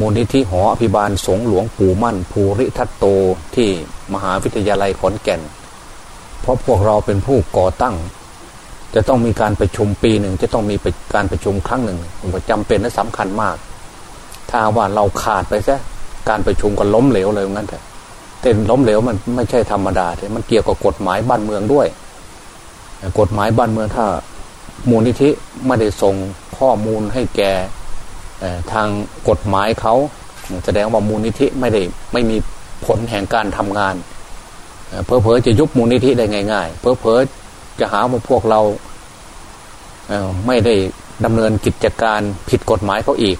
มูลนิธิหออภิบาลสงหลวงปู่มั่น ภูริทัตโตที่มหาวิทยาลัยขอนแก่น เพราะพวกเราเป็นผู้ก่อตั้ง จะต้องมีการประชุมปีหนึ่งจะต้องมีการประชุมครั้งหนึ่งจำเป็นและสำคัญมาก ถ้าว่าเราขาดไปซะการประชุมก็ล้มเหลวเลยงั้นเถอะแต่ล้มเหลวมันไม่ใช่ธรรมดาแต่มันเกี่ยวกับกฎหมายบ้านเมืองด้วย กฎหมายบ้านเมืองถ้ามูลนิธิไม่ได้ส่งข้อมูลให้แก ทางกฎหมายเขาแสดงว่ามูลนิธิไม่ได้ไม่มีผลแห่งการทำงานเพอเพอจะยุบมูลนิธิได้ง่าย ๆ เพอเพอจะหาว่าพวกเราไม่ได้ดำเนินกิจการผิดกฎหมายเขาอีก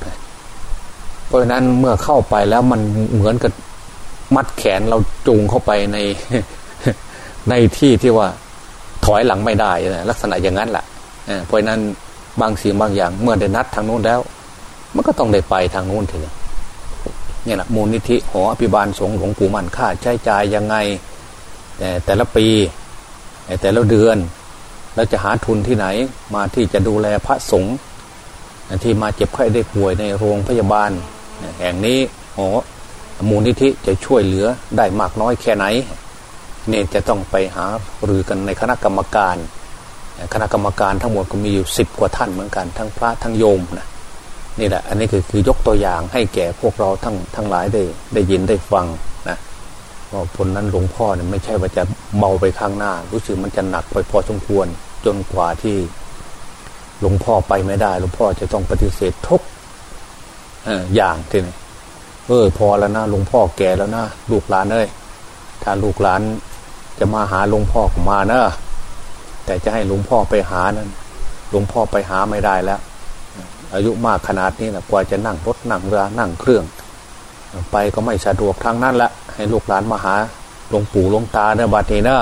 เพราะฉะนั้นเมื่อเข้าไปแล้วมันเหมือนกับมัดแขนเราจูงเข้าไปในในที่ที่ว่าถอยหลังไม่ได้ลักษณะอย่างนั้นแหละเพราะนั้นบางสิ่งบางอย่างเมื่อได้นัดทางนู้นแล้ว มันก็ต้องได้ไปทางนู้นทีนี้เนี่ยแหละมูลนิธิหออภิบาลสงฆ์หลวงปู่มันค่าใช้จ่ายยังไงแต่ละปีแต่ละเดือนเราจะหาทุนที่ไหนมาที่จะดูแลพระสงฆ์ที่มาเจ็บไข้ได้ป่วยในโรงพยาบาล แห่งนี้หอมูลนิธิจะช่วยเหลือได้มากน้อยแค่ไหนเนี่ยจะต้องไปหาหรือกันในคณะกรรมการ คณะกรรมการทั้งหมดก็มีอยู่สิบกว่าท่านเหมือนกัน ทั้งพระทั้งโยมนะ นี่แหละ อันนี้คือคือยกตัวอย่างให้แก่พวกเราทั้งทั้งหลายได้ได้ยินได้ฟังนะว่าผลนั้นหลวงพ่อเนี่ยไม่ใช่ว่าจะเบาไปข้างหน้า รู้สึกมันจะหนักไปพอสมควร จนกว่าที่หลวงพ่อไปไม่ได้หลวงพ่อจะต้องปฏิเสธทุกอย่างทีนี้เออพอแล้วนะหลวงพ่อแก่แล้วนะลูกหลานเอ้ยถ้าลูกหลานจะมาหาหลวงพ่อมาเนอะแต่จะให้หลวงพ่อไปหานั้นหลวงพ่อไปหาไม่ได้แล้ว อายุมากขนาดนี้นะกว่าจะนั่งรถนั่งเรือนั่งเครื่อง ไปก็ไม่สะดวกทางนั้นละให้ลูกหลานมาหาหลวงปู่หลวงตาเนบัดนี้เนะ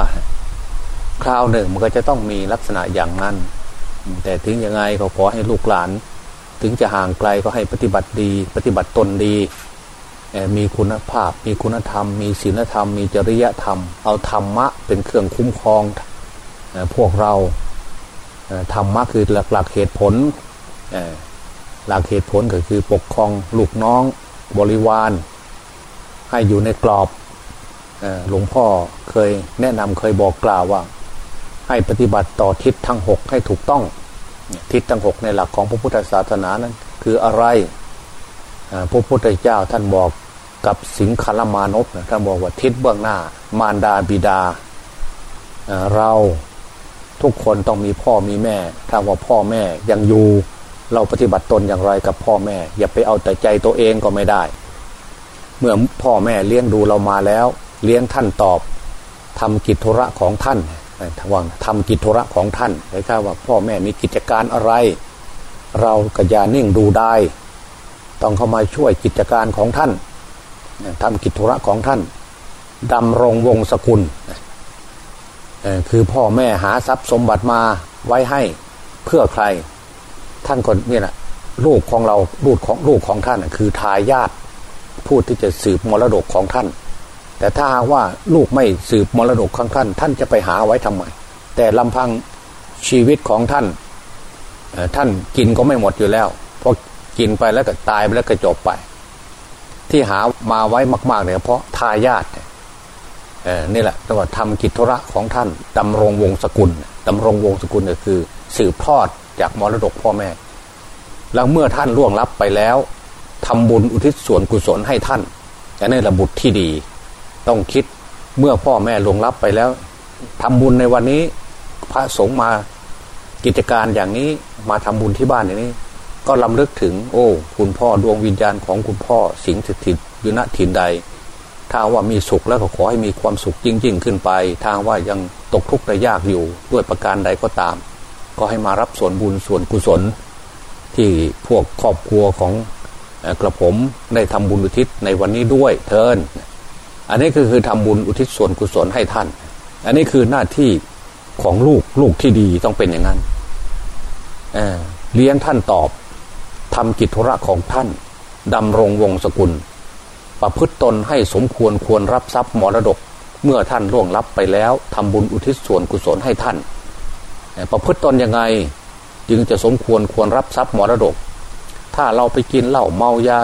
คราวหนึ่งมันก็จะต้องมีลักษณะอย่างนั้น แต่ถึงยังไงก็ขอให้ลูกหลาน ถึงจะห่างไกลก็ให้ปฏิบัติดี ปฏิบัติตนดี มีคุณภาพ มีคุณธรรม มีศีลธรรม มีจริยธรรม เอาธรรมะเป็นเครื่องคุ้มครองพวกเราธรรมะคือหลักหลักเหตุผล หลักเหตุผลก็คือปกครองลูกน้องบริวาร ให้อยู่ในกรอบหลวงพ่อเคยแนะนำเคยบอกกล่าวว่า ให้ปฏิบัติต่อทิศทั้งหกให้ถูกต้อง ทิศทั้งหกในหลักของพระพุทธศาสนานั้น คืออะไรพระพุทธเจ้าท่านบอกกับสิงคลมานพท่านบอกว่าทิศเบื้องหน้า มารดาบิดาเราทุกคนต้องมีพ่อมีแม่ ถ้าว่าพ่อแม่ยังอยู่ เราปฏิบัติตนอย่างไรกับพ่อแม่ อย่าไปเอาแต่ใจตัวเองก็ไม่ได้ เมื่อพ่อแม่เลี้ยงดูเรามาแล้ว เลี้ยงท่านตอบทำกิจธุระของท่านทว่างทำกิจธุระของท่านหมายความว่าพ่อแม่มีกิจการอะไร เราก็อย่านิ่งดูได้ ต้องเข้ามาช่วยกิจการของท่านทำกิจธุระของท่านดำรงวงศกุลคือพ่อแม่หาทรัพย์สมบัติมาไว้ให้เพื่อใคร ท่านคนนี่แหละลูกของเราลูกของลูกของท่านคือทายาทผู้ที่จะสืบมรดกของท่าน แต่ถ้าว่าลูกไม่สืบมรดกของท่าน ท่านจะไปหาไว้ทำไมแต่ลำพังชีวิตของท่านท่านกินก็ไม่หมดอยู่แล้วเพราะกินไปแล้วก็ตายไปแล้วก็จบไป ที่หามาไว้มากๆเนี่ยเพราะทายาทนี่แหละจังหวัดทำกิจธุระของท่านดำรงวงศกุลดำรงวงศกุลก็คือ สืบทอด จากมรดกพ่อแม่ แล้วเมื่อท่านล่วงลับไปแล้วทำบุญอุทิศส่วนกุศลให้ท่านอันนี้ระบุตรที่ดี ต้องคิดเมื่อพ่อแม่ล่วงลับไปแล้วทำบุญในวันนี้พระสงฆ์มากิจการอย่างนี้มาทำบุญที่บ้านอย่างนี้ ก็ลำลึกถึง โอ้ คุณพ่อดวงวิญญาณของคุณพ่อสิงสถิตอยู่ณถิ่นใด ถ้าว่ามีสุขแล้วก็ขอให้มีความสุขยิ่งยิ่งขึ้นไป ทางว่ายังตกทุกข์ได้ยากอยู่ด้วยประการใดก็ตาม ก็ให้มารับส่วนบุญส่วนกุศล ที่พวกครอบครัวของกระผมได้ทำบุญอุทิศในวันนี้ด้วยเทินอันนี้คือคือทำบุญอุทิศส่วนกุศลให้ท่าน อันนี้คือหน้าที่ของลูกลูกที่ดีต้องเป็นอย่างนั้นเเลี้ยงท่านตอบทำกิจธุระของท่านดำรงวงศกุล ประพฤติตนให้สมควรควรรับทรัพย์มรดก เมื่อท่านล่วงลับไปแล้วทำบุญอุทิศส่วนกุศลให้ท่าน ประพฤติตนยังไง จึงจะสมควรควรรับทรัพย์มรดก ถ้าเราไปกินเหล้าเมายา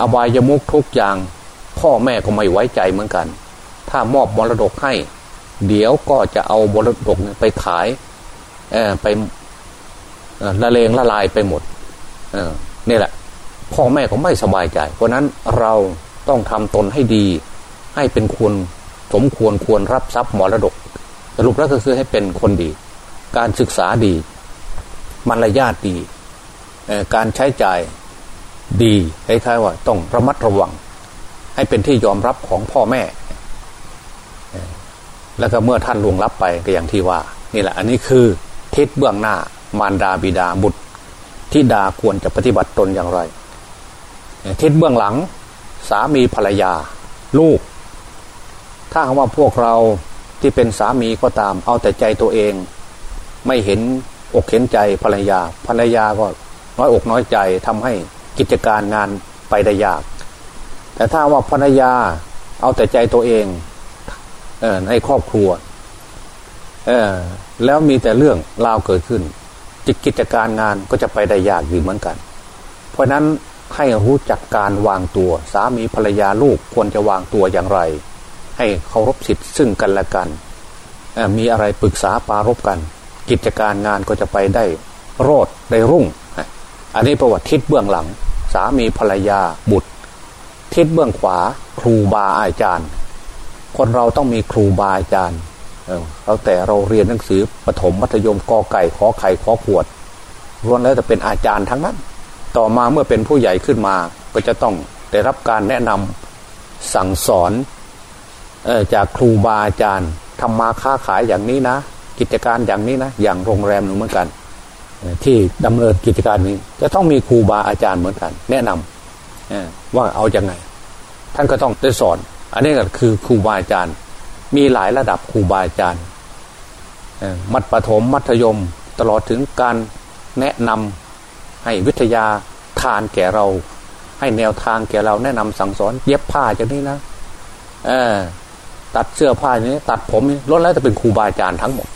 อบายมุกทุกอย่าง พ่อแม่ก็ไม่ไว้ใจเหมือนกัน ถ้ามอบมรดกให้ เดี๋ยวก็จะเอามรดกไปขายไปละเลงละลายไปหมดนี่แหละ พ่อแม่ก็ไม่สบายใจ เพราะนั้นเราต้องทำตนให้ดี ให้เป็นควรสมควรควรรับทรัพย์มรดก สรุปแล้วก็คือให้เป็นคนดี การศึกษาดีมารยาทดีการใช้จ่ายดีคล้ายๆว่า ต้องระมัดระวัง ให้เป็นที่ยอมรับของพ่อแม่ แล้วก็เมื่อท่านลวงรับไปก็อย่างที่ว่า นี่แหละ อันนี้คือทิศเบื้องหน้ามารดาบิดาบุตรที่ดาควรจะปฏิบัติตนอย่างไรทิศเบื้องหลัง สามีภรรยา ลูก ถ้าคำว่าพวกเราที่เป็นสามีก็ตามเอาแต่ใจตัวเอง ไม่เห็นอกเห็นใจภรรยา ภรรยาก็น้อยอกน้อยใจทำให้กิจการงานไปได้ยาก แต่ถ้าว่าภรรยาเอาแต่ใจตัวเองเออในครอบครัวเออแล้วมีแต่เรื่องราวเกิดขึ้นกิจการงานก็จะไปได้ยากอยู่เหมือนกัน เพราะนั้นให้รู้จักการวางตัว สามีภรรยาลูกควรจะวางตัวอย่างไร ให้เคารพสิทธิ์ซึ่งกันและกันมีอะไรปรึกษาปารบกัน กิจการงานก็จะไปได้โรดได้รุ่ง อันนี้ประวัติทิศเบื้องหลัง สามีภรรยาบุตร ทิศเบื้องขวา ครูบาอาจารย์ คนเราต้องมีครูบาอาจารย์เราแต่เราเรียนหนังสือปฐมมัธยมกอไก่ขอไข่ขอขวดล้วนแล้วจะเป็นอาจารย์ทั้งนั้น ต่อมาเมื่อเป็นผู้ใหญ่ขึ้นมาก็จะต้องได้รับการแนะนำสั่งสอนจากครูบาอาจารย์ทำมาค้าขายอย่างนี้นะ กิจการอย่างนี้นะอย่างโรงแรมเหมือนกัน ที่ดำเนินกิจการนี้ จะต้องมีครูบาอาจารย์เหมือนกัน แนะนำว่าเอาอย่างไง ท่านก็ต้องได้สอน อันนี้ก็คือครูบาอาจารย์ มีหลายระดับครูบาอาจารย์มัธปฐมมัธยมตลอดถึงการแนะนำให้วิทยาทานแก่เรา ให้แนวทางแก่เราแนะนำสั่งสอนเย็บผ้าจากนี้นะตัดเสื้อผ้าอย่างนี้ ตัดผมล้วนแล้วจะเป็นครูบาอาจารย์ทั้งหมด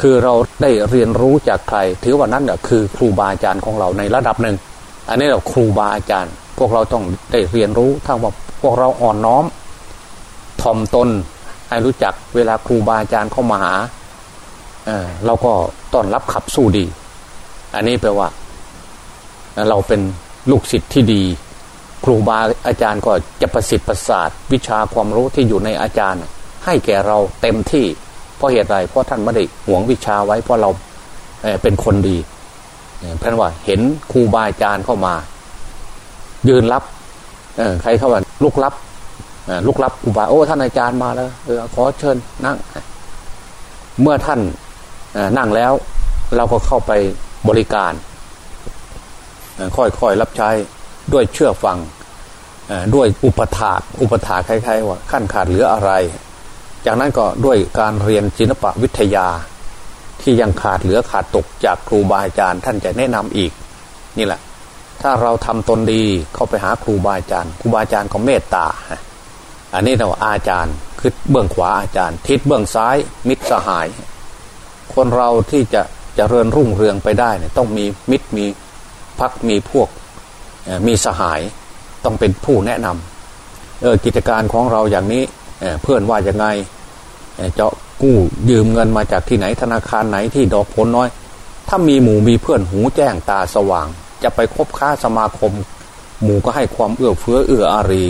คือเราได้เรียนรู้จากใคร ถือว่านั้นคือครูบาอาจารย์ของเราในระดับหนึ่ง อันนี้เราครูบาอาจารย์ พวกเราต้องได้เรียนรู้ถ้าว่าพวกเราอ่อนน้อมถ่อมตนให้รู้จักเวลาครูบาอาจารย์เข้ามาหาเเราก็ต้อนรับขับสู้ดี อันนี้แปลว่า เราเป็นลูกศิษย์ที่ดี ครูบาอาจารย์ก็จะประสิทธิ์ประสาทวิชาความรู้ที่อยู่ในอาจารย์ ให้แก่เราเต็มที่ เพราะเหตุไรเพราะท่านไม่ได้หวงวิชาไว้เพราะเราเป็นคนดีเพราะว่าเห็นครูบาอาจารย์เข้ามา ยืนรับใครเข้ามาลุกรับลุกลับอุบาโอ้ท่านอาจารย์มาแล้วเออขอเชิญนั่ง เมื่อท่านนั่งแล้ว เราก็เข้าไปบริการ ค่อยๆรับใช้ด้วยเชื่อฟังด้วยอุปถาอุปถาคล้ายๆว่าขั้นขาดเหลืออะไร จากนั้นก็ด้วยการเรียนศิลปะวิทยา ที่ยังขาดเหลือขาดตกจากครูบาอาจารย์ท่านจะแนะนำอีก นี่แหละ ถ้าเราทำตนดีเข้าไปหาครูบาอาจารย์ครูบาอาจารย์ก็เมตตา อันนี้เราอาจารย์คือเบื้องขวาอาจารย์ ทิศเบื้องซ้าย มิตรสหาย คนเราที่จะจะเริญรุ่งเรืองไปได้เนี่ยต้องมีมิตรมีพักมีพวกมีสหายต้องเป็นผู้แนะนำเออกิจการของเราอย่างนี้ เพื่อนว่ายังไงจะกู้ยืมเงินมาจากที่ไหนธนาคารไหนที่ดอกผลน้อย ถ้ามีหมู่มีเพื่อนหูแจ้งตาสว่าง จะไปคบค้าสมาคม หมู่ก็ให้ความเอื้อเฟื้อเอื้ออารี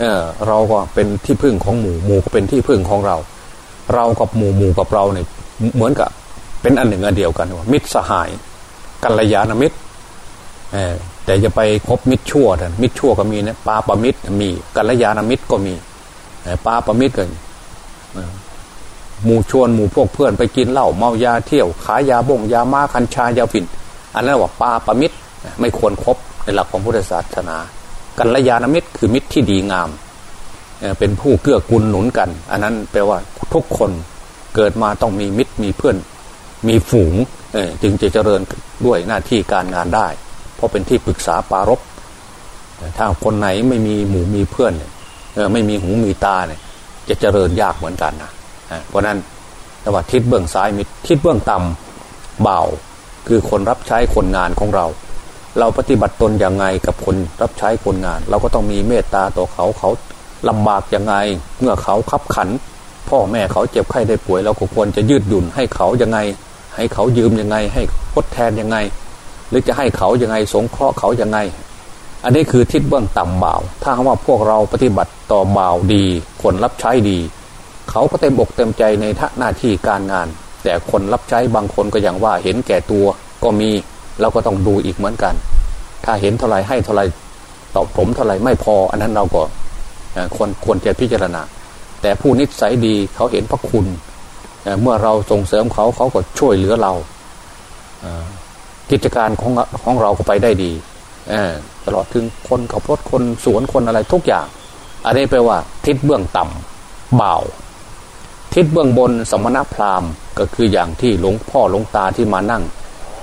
เออเราก็เป็นที่พึ่งของหมู่หมู่ก็เป็นที่พึ่งของเรา เรากับหมู่หมู่กับเราเนี่ยเหมือนกับเป็นอันหนึ่งอันเดียวกันว่ามิตรสหาย กัลยาณมิตรเออแต่จะไปคบมิตรชั่วนะมิตรชั่วก็มีนะปาปมิตรมีกัลยาณมิตรก็มี ปาประมิตรกันหมู่ชวนหมู่พวกเพื่อนไปกินเหล้าเมายาเที่ยว ขายยาบ่งยามาคัญชายาฝิ่น อันนั้นว่าปาประมิตรไม่ควรครบในหลักของพุทธศาสนา กัลยาณมิตรคือมิตรที่ดีงาม เป็นผู้เกื้อกูลหนุนกัน อันนั้นแปลว่าทุกคนเกิดมาต้องมีมิตรมีเพื่อน มีฝูงจึงจะเจริญด้วยหน้าที่การงานได้ เพราะเป็นที่ปรึกษาปารบถ้าคนไหนไม่มีหมู่มีเพื่อน ไม่มีหูมีตาเนี่ย จะเจริญยากเหมือนกันนะเพราะนั้นแต่ว่าทิศเบื้องซ้ายมิตรทิศเบื้องต่ำเบาคือคนรับใช้คนงานของเรา เราปฏิบัติตนอย่างไงกับคนรับใช้คนงาน เราก็ต้องมีเมตตาต่อเขาเขาลำบากยังไง เมื่อเขาขับขัน พ่อแม่เขาเจ็บไข้ได้ป่วย เราก็ควรจะยืดหยุ่นให้เขายังไง ให้เขายืมยังไง ให้ทดแทนยังไง หรือจะให้เขายังไง สงเคราะห์เขายังไง อันนี้คือทิศเบื้องต่ำบ่าว ถ้าว่าพวกเราปฏิบัติต่อบ่าวดี คนรับใช้ดี เขาก็เต็มอกเต็มใจในท่าหน้าที่การงาน แต่คนรับใช้บางคนก็อย่างว่าเห็นแก่ตัวก็มีเราก็ต้องดูอีกเหมือนกัน ถ้าเห็นเท่าไรให้เท่าไรตอบผมเท่าไรไม่พอ อันนั้นเราก็ควรควรจะพิจารณา แต่ผู้นิสัยดีเขาเห็นพระคุณ เมื่อเราส่งเสริมเขาเขาก็ช่วยเหลือเรากิจการของของเราก็ไปได้ดี ตลอดถึงคนขับรถคนสวนคนอะไรทุกอย่าง อันนี้แปลว่า ทิศเบื้องต่ำเบาทิศเบื้องบนสมณพราหมณ์ก็คืออย่างที่หลวงพ่อหลวงตาที่มานั่ง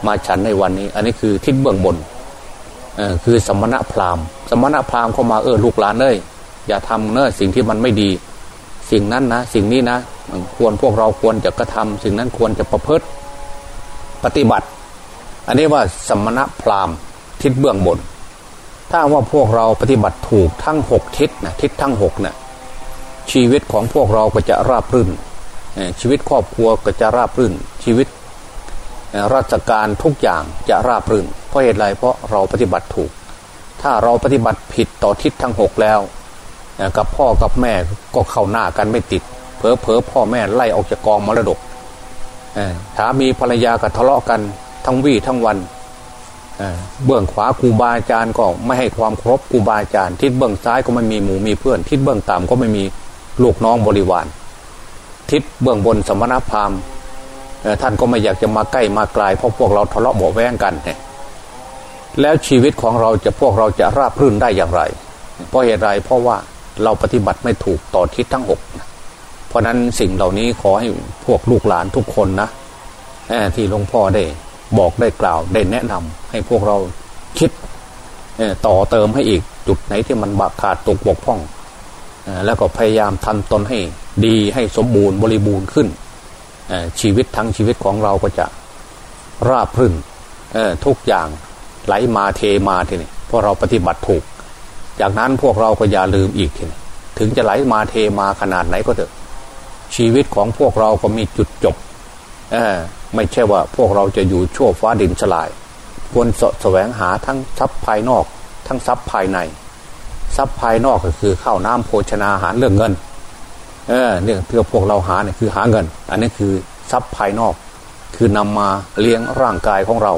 มาฉันในวันนี้ อันนี้คือทิศเบื้องบนคือสมณพราหมณ์ สมณพราหมณ์เข้ามาเออลูกหลานเลยอย่าทำเนอะสิ่งที่มันไม่ดี สิ่งนั้นนะสิ่งนี้นะควรพวกเราควรจะกระทำสิ่งนั้นควรจะประพฤติปฏิบัติ อันนี้ว่าสมณพราหมณ์ทิศเบื้องบน ถ้าว่าพวกเราปฏิบัติถูกทั้งหกทิศนะทิศทั้งหกนะ่ะชีวิตของพวกเราก็จะราบรื่น ชีวิตครอบครัวก็จะราบรื่น ชีวิตราชการทุกอย่างจะราบรื่น เพราะเหตุไรเพราะเราปฏิบัติถูก ถ้าเราปฏิบัติผิดต่อทิศทั้งหกแล้วกับพ่อกับแม่ก็เข้าหน้ากันไม่ติดเพอเพอพ่อแม่ไล่ออกจากกองมรดกสามีภรรยาก็ทะเลาะกันทั้งวี่ทั้งวัน เบื้องขวาครูบาอาจารย์ก็ไม่ให้ความครบครูบาอาจารย์ ทิศเบื้องซ้ายก็ไม่มีหมูมีเพื่อน ทิศเบื้องต่ำก็ไม่มีลูกน้องบริวาร ทิศเบื้องบนสมณพราหมณ์ท่านก็ไม่อยากจะมาใกล้มาไกลเพราะพวกเราทะเลาะเบาแวงกันแล้วชีวิตของเราจะพวกเราจะราบรื่นได้อย่างไร เพราะเหตุไรเพราะว่าเราปฏิบัติไม่ถูกต่อทิศทั้งหกเพราะนั้นสิ่งเหล่านี้ขอให้พวกลูกหลานทุกคนนะที่หลวงพ่อได้ บอกได้กล่าวได้แนะนำให้พวกเราคิดต่อเติมให้อีกจุดไหนที่มันบาขาดตกบกพร่องแล้วก็พยายามทำตนให้ดีให้สมบูรณ์บริบูรณ์ขึ้นชีวิตทั้งชีวิตของเราก็จะราบรื่นทุกอย่างไหลมาเทมาทีนี้เพราะเราปฏิบัติถูก จากนั้นพวกเราก็อย่าลืมอีกทีนี้ถึงจะไหลมาเทมาขนาดไหนก็เถอะ ชีวิตของพวกเราก็มีจุดจบ ไม่ใช่ว่าพวกเราจะอยู่ชั่วฟ้าดินสลาย ควรสแสวงหาทั้งทรัพย์ภายนอก ทั้งทรัพย์ภายในทรัพย์ภายนอกก็คือข้าวน้ำโภชนาอาหารเรื่องเงิน เออเนี่ยเพื่อพวกเราหาเนี่ยคือหาเงิน อันนี้คือทรัพย์ภายนอก คือนำมาเลี้ยงร่างกายของเรา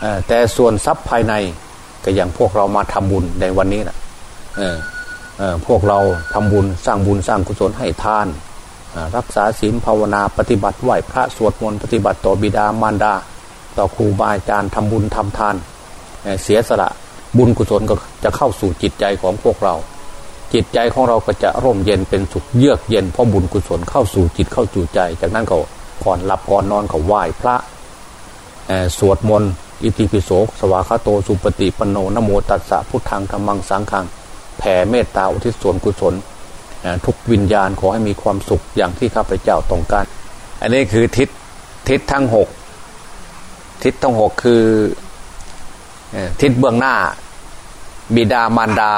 เออแต่ส่วนทรัพย์ภายในก็อย่างพวกเรามาทำบุญในวันนี้นะเออเออพวกเราทำบุญสร้างบุญสร้างกุศลให้ทาน รักษาศีลภาวนาปฏิบัติไหวพระสวดมนต์ปฏิบัติต่อบิดามารดา ต่อครูบาอาจารย์ทำบุญทำทาน เสียสละบุญกุศลก็จะเข้าสู่จิตใจของพวกเรา จิตใจของเราก็จะร่มเย็นเป็นสุขเยือกเย็นเพราะบุญกุศลเข้าสู่จิตเข้าสู่ใจ จากนั้นก็ก่อนหลับก่อนนอนก็ไหว้พระสวดมนต์อิติปิโสสวาคาโตสุปฏิปโนนโมตัสสะพุทธังธรรมังสังขังแผ่เมตตาอุทิศส่วนกุศล ทุกวิญญาณขอให้มีความสุขอย่างที่ข้าพเจ้าต้องการ อันนี้คือทิศทิศทั้งหกทิศทั้งหกคือทิศเบื้องหน้า บิดามารดา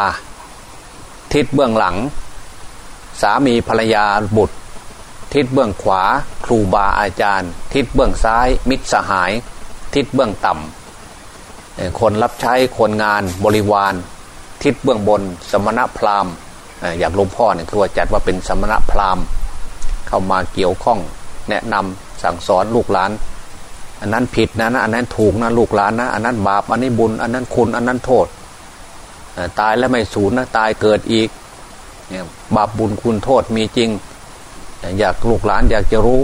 ทิศเบื้องหลัง สามีภรรยาบุตร ทิศเบื้องขวา ครูบาอาจารย์ ทิศเบื้องซ้าย มิตรสหาย ทิศเบื้องต่ำคนรับใช้คนงานบริวาร ทิศเบื้องบน สมณพราหมณ์ อย่างหลวงพ่อเนี่ยคือว่าจัดว่าเป็นสมณะพราหมณ์ เข้ามาเกี่ยวข้องแนะนำสั่งสอนลูกหลาน อันนั้นผิดนะนะอันนั้นถูกนะลูกหลานนะ อันนั้นบาปอันนี้บุญ อันนั้นคุณอันนั้นโทษตายแล้วไม่สูญนะตายเกิดอีกเนี่ยบาปบุญคุณโทษมีจริง อยากลูกหลานอยากจะรู้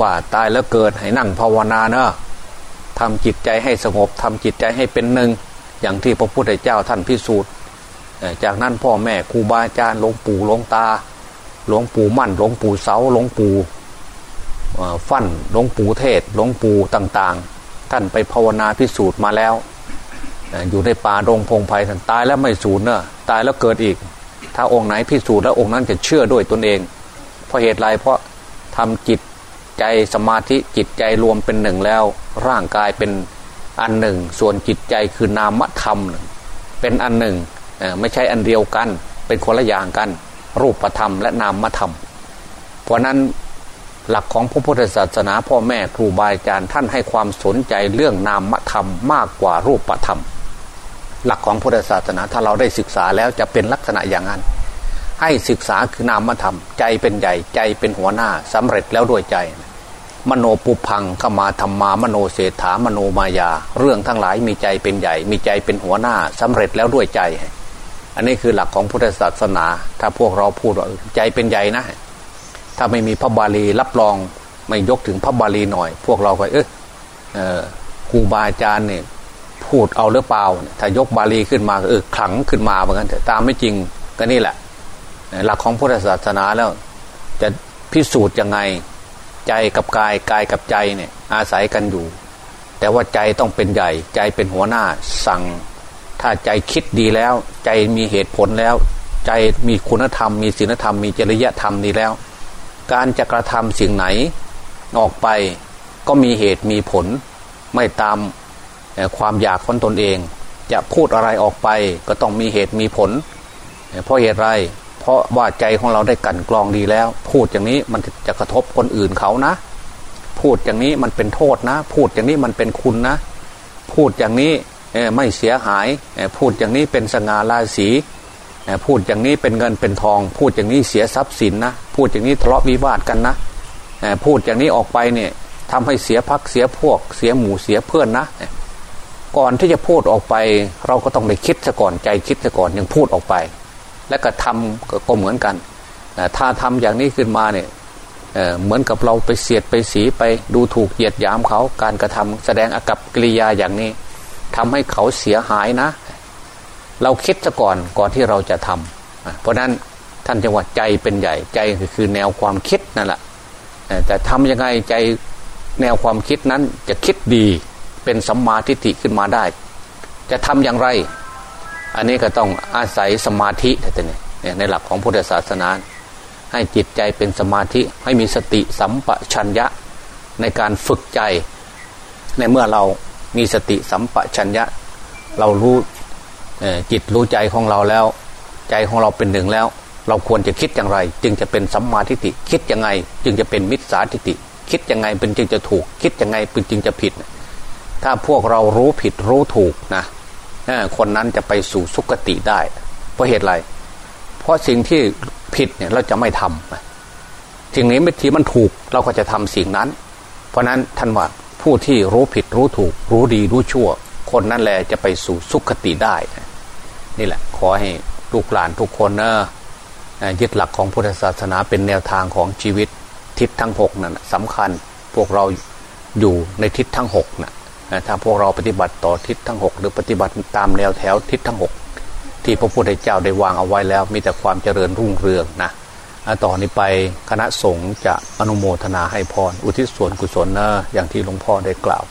ว่าตายแล้วเกิดให้นั่งภาวนาเนอะทำจิตใจให้สงบทำจิตใจให้เป็นหนึ่งอย่างที่พระพุทธเจ้าท่านพิสูจน์ จากนั้นพ่อแม่ครูบาอาจารย์หลวงปู่หลวงตาหลวงปู่มั่นหลวงปู่เสาหลวงปู่ฟั่นหลวงปู่เทศหลวงปู่ต่างๆ ท่านไปภาวนาพิสูจน์มาแล้ว อยู่ในป่าดงพงไพ่ท่านตายแล้วไม่สูญเนอะตายแล้วเกิดอีก ถ้าองค์ไหนพิสูจน์แล้วองค์นั้นจะเชื่อด้วยตนเอง เพราะเหตุไรเพราะทำจิตใจสมาธิจิตใจรวมเป็นหนึ่งแล้ว ร่างกายเป็นอันหนึ่ง ส่วนจิตใจคือนามธรรม เป็นอันหนึ่ง ไม่ใช่อันเดียวกัน เป็นคนละอย่างกัน รูปธรรมและนามธรรม เพราะนั้นหลักของพระพุทธศาสนาพ่อแม่ครูบาอาจารย์ท่านให้ความสนใจเรื่องนามธรรมมากกว่ารูปธรรม หลักของพุทธศาสนาถ้าเราได้ศึกษาแล้วจะเป็นลักษณะอย่างนั้น ให้ศึกษาคือนามธรรม ใจเป็นใหญ่ใจเป็นหัวหน้าสำเร็จแล้วด้วยใจ มโนปุพังขมาธรรมามโนเศรษฐามโนมายา เรื่องทั้งหลายมีใจเป็นใหญ่ มีใจเป็นหัวหน้าสำเร็จแล้วด้วยใจ อันนี้คือหลักของพุทธศาสนา ถ้าพวกเราพูดว่าใจเป็นใหญ่นะ ถ้าไม่มีพระบาลีรับรองไม่ยกถึงพระบาลีหน่อย พวกเราก็เออครูบาอาจารย์เนี่ยพูดเอาหรือเปล่า ถ้ายกบาลีขึ้นมาเออขลังขึ้นมาเหมือนกันแต่ตามไม่จริงก็นี่แหละ หลักของพุทธศาสนาแล้ว จะพิสูจน์ยังไงใจกับกายกายกับใจเนี่ยอาศัยกันอยู่ แต่ว่าใจต้องเป็นใหญ่ใจเป็นหัวหน้าสั่ง ถ้าใจคิดดีแล้ว ใจมีเหตุผลแล้ว ใจมีคุณธรรม มีศีลธรรม มีจริยธรรมดีแล้ว การจะกระทำสิ่งไหน ออกไปก็มีเหตุมีผล ไม่ตามความอยากของตนเอง จะพูดอะไรออกไปก็ต้องมีเหตุมีผล เพราะเหตุไร เพราะว่าใจของเราได้กันกรองดีแล้ว พูดอย่างนี้มันจะกระทบคนอื่นเขานะ พูดอย่างนี้มันเป็นโทษนะ พูดอย่างนี้มันเป็นคุณนะ พูดอย่างนี้ ไม่เสียหายพูดอย่างนี้เป็นสง่าราศีพูดอย่างนี้เป็นเงินเป็นทอง พูดอย่างนี้เสียทรัพย์สินนะพูดอย่างนี้ทะเลาะวิวาทกันนะพูดอย่างนี้ออกไปเนี่ยทำให้เสียพักเสียพวก เสียหมู่เสียเพื่อนนะ ก่อนที่จะพูดออกไป เราก็ต้องไปคิดซะก่อนใจคิดซะก่อนยังพูดออกไป และก็ทำก็เหมือนกันถ้าทำอย่างนี้ขึ้นมาเนี่ยเหมือนกับเราไปเสียดไปสีไปดูถูกเหยียดหยามเขาการกระทำแสดงอากับกิริยาอย่างนี้ ทำให้เขาเสียหายนะ เราคิดซะก่อนก่อนที่เราจะทำเพราะนั้นท่านจังหวัดใจเป็นใหญ่ใจคือแนวความคิดนั่นแหละแต่ทำยังไงใจแนวความคิดนั้นจะคิดดีเป็นสัมมาทิฏฐิขึ้นมาได้ จะทำอย่างไร อันนี้ก็ต้องอาศัยสมาธิแต่เนี่ยในหลักของพุทธศาสนา ให้จิตใจเป็นสมาธิให้มีสติสัมปชัญญะในการฝึกใจในเมื่อเรา มีสติสัมปชัญญะ เรารู้จิตรู้ใจของเราแล้ว ใจของเราเป็นหนึ่งแล้ว เราควรจะคิดอย่างไร จึงจะเป็นสัมมาทิฏฐิคิดยังไง จึงจะเป็นมิจฉาทิฏฐิคิดยังไงเป็นจึงจะถูก คิดยังไงเป็นจึงจะผิด ถ้าพวกเรารู้ผิดรู้ถูกนะคนนั้นจะไปสู่สุคติได้ เพราะเหตุไร เพราะสิ่งที่ผิดเนี่ยเราจะไม่ทำสิ่งนี้ไม่ทีมันถูกเราก็จะทำสิ่งนั้น เพราะนั้นท่านว่า ผู้ที่รู้ผิดรู้ถูก รู้ดีรู้ชั่ว คนนั้นแหละจะไปสู่สุคติได้ นี่แหละ ขอให้ลูกหลานทุกคนนะยึดหลักของพุทธศาสนาเป็นแนวทางของชีวิตทิศทั้งหกนั่นสำคัญพวกเราอยู่ในทิศทั้งหกนะถ้าพวกเราปฏิบัติต่อทิศทั้งหกหรือปฏิบัติตามแนวแถวทิศทั้งหกที่พระพุทธเจ้าได้วางเอาไว้แล้ว มีแต่ความเจริญรุ่งเรืองนะ ต่อนนี้ไปคณะสงฆ์จะอนุโมทนาให้พร อุทิศส่วนกุศลนะอย่างที่หลวงพ่อได้กล่าว